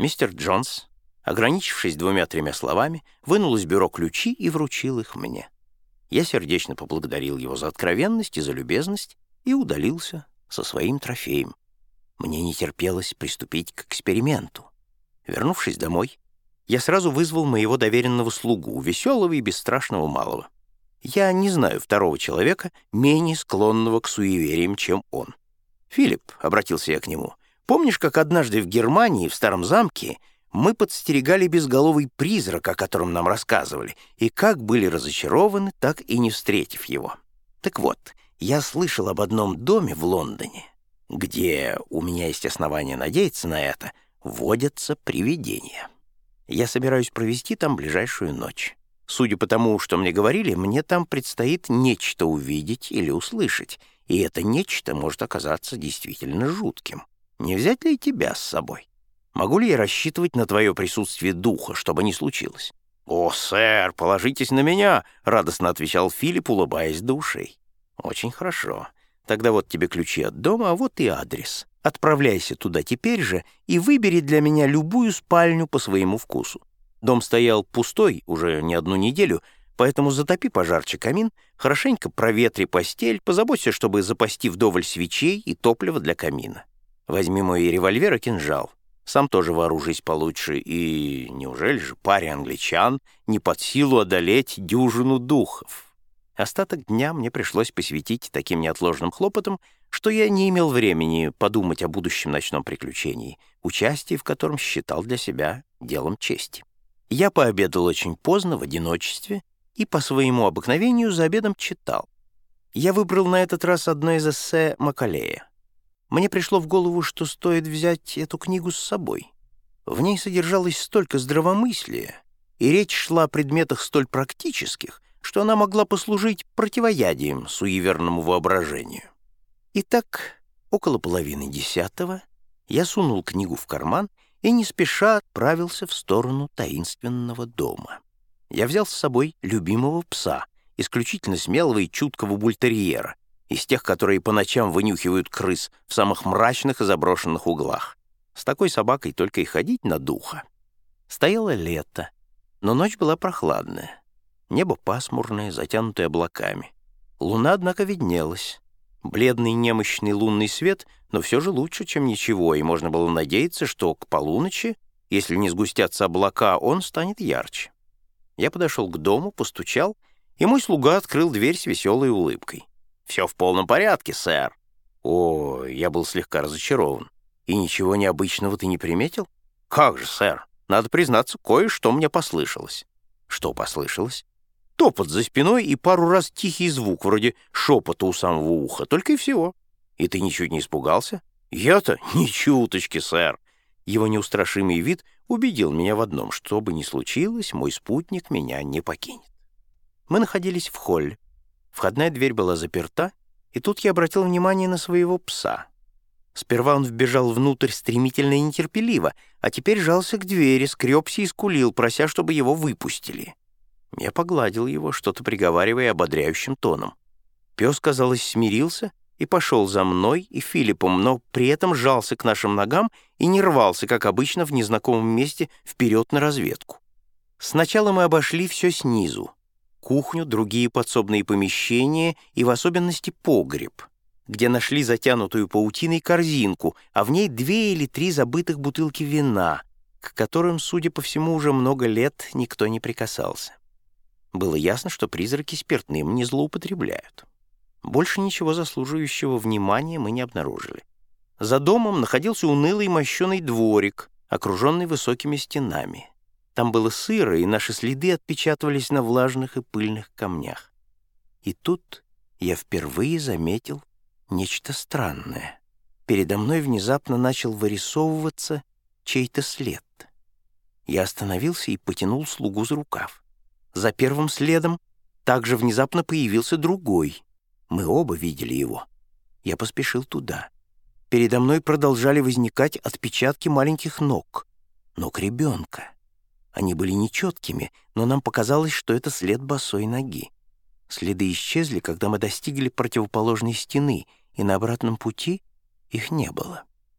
Мистер Джонс, ограничившись двумя-тремя словами, вынул из бюро ключи и вручил их мне. Я сердечно поблагодарил его за откровенность и за любезность и удалился со своим трофеем. Мне не терпелось приступить к эксперименту. Вернувшись домой, я сразу вызвал моего доверенного слугу, веселого и бесстрашного малого. Я не знаю второго человека, менее склонного к суевериям, чем он. «Филипп», — обратился я к нему, — «помнишь, как однажды в Германии, в старом замке, мы подстерегали безголовый призрак, о котором нам рассказывали, и как были разочарованы, так и не встретив его? Так вот, я слышал об одном доме в Лондоне, где, у меня есть основания надеяться на это, водятся привидения. Я собираюсь провести там ближайшую ночь. Судя по тому, что мне говорили, мне там предстоит нечто увидеть или услышать, и это нечто может оказаться действительно жутким. Не взять ли тебя с собой? Могу ли я рассчитывать на твое присутствие духа, чтобы не случилось? «О, сэр, положитесь на меня!» — радостно отвечал Филипп, улыбаясь до ушей. «Очень хорошо. Тогда вот тебе ключи от дома, а вот и адрес. Отправляйся туда теперь же и выбери для меня любую спальню по своему вкусу. Дом стоял пустой уже не одну неделю, поэтому затопи пожарче камин, хорошенько проветри постель, позаботься, чтобы запасти вдоволь свечей и топлива для камина. Возьми мой револьвер и кинжал. Сам тоже вооружись получше, и неужели же паре англичан не под силу одолеть дюжину духов? Остаток дня мне пришлось посвятить таким неотложным хлопотам, что я не имел времени подумать о будущем ночном приключении, участие в котором считал для себя делом чести. Я пообедал очень поздно, в одиночестве, и по своему обыкновению за обедом читал. Я выбрал на этот раз одно из эссе Макалея. Мне пришло в голову, что стоит взять эту книгу с собой. В ней содержалось столько здравомыслия, и речь шла о предметах столь практических, что она могла послужить противоядием суеверному воображению. Итак, около половины десятого я сунул книгу в карман и не спеша отправился в сторону таинственного дома. Я взял с собой любимого пса, исключительно смелого и чуткого бультерьера, из тех, которые по ночам вынюхивают крыс в самых мрачных и заброшенных углах. С такой собакой только и ходить на духа. Стояло лето, но ночь была прохладная. Небо пасмурное, затянутое облаками. Луна, однако, виднелась. Бледный немощный лунный свет, но все же лучше, чем ничего, и можно было надеяться, что к полуночи, если не сгустятся облака, он станет ярче. Я подошел к дому, постучал, и мой слуга открыл дверь с веселой улыбкой. «Все в полном порядке, сэр». О, я был слегка разочарован. «И ничего необычного ты не приметил?» «Как же, сэр? Надо признаться, кое-что мне послышалось». «Что послышалось?» Топот за спиной и пару раз тихий звук, вроде шепота у самого уха, только и всего. И ты ничуть не испугался? Я-то ни чуточки, сэр. Его неустрашимый вид убедил меня в одном, что бы ни случилось, мой спутник меня не покинет. Мы находились в холле. Входная дверь была заперта, и тут я обратил внимание на своего пса. Сперва он вбежал внутрь стремительно и нетерпеливо, а теперь жался к двери, скребся и скулил, прося, чтобы его выпустили. Я погладил его, что-то приговаривая ободряющим тоном. Пес, казалось, смирился и пошел за мной и Филиппом, но при этом жался к нашим ногам и не рвался, как обычно, в незнакомом месте вперед на разведку. Сначала мы обошли все снизу. Кухню, другие подсобные помещения и в особенности погреб, где нашли затянутую паутиной корзинку, а в ней две или три забытых бутылки вина, к которым, судя по всему, уже много лет никто не прикасался. Было ясно, что призраки спиртным не злоупотребляют. Больше ничего заслуживающего внимания мы не обнаружили. За домом находился унылый мощеный дворик, окруженный высокими стенами. Там было сыро, и наши следы отпечатывались на влажных и пыльных камнях. И тут я впервые заметил нечто странное. Передо мной внезапно начал вырисовываться чей-то след. Я остановился и потянул слугу за рукав. За первым следом также внезапно появился другой. Мы оба видели его. Я поспешил туда. Передо мной продолжали возникать отпечатки маленьких ног. Ног ребенка. Они были нечеткими, но нам показалось, что это след босой ноги. Следы исчезли, когда мы достигли противоположной стены, и на обратном пути их не было.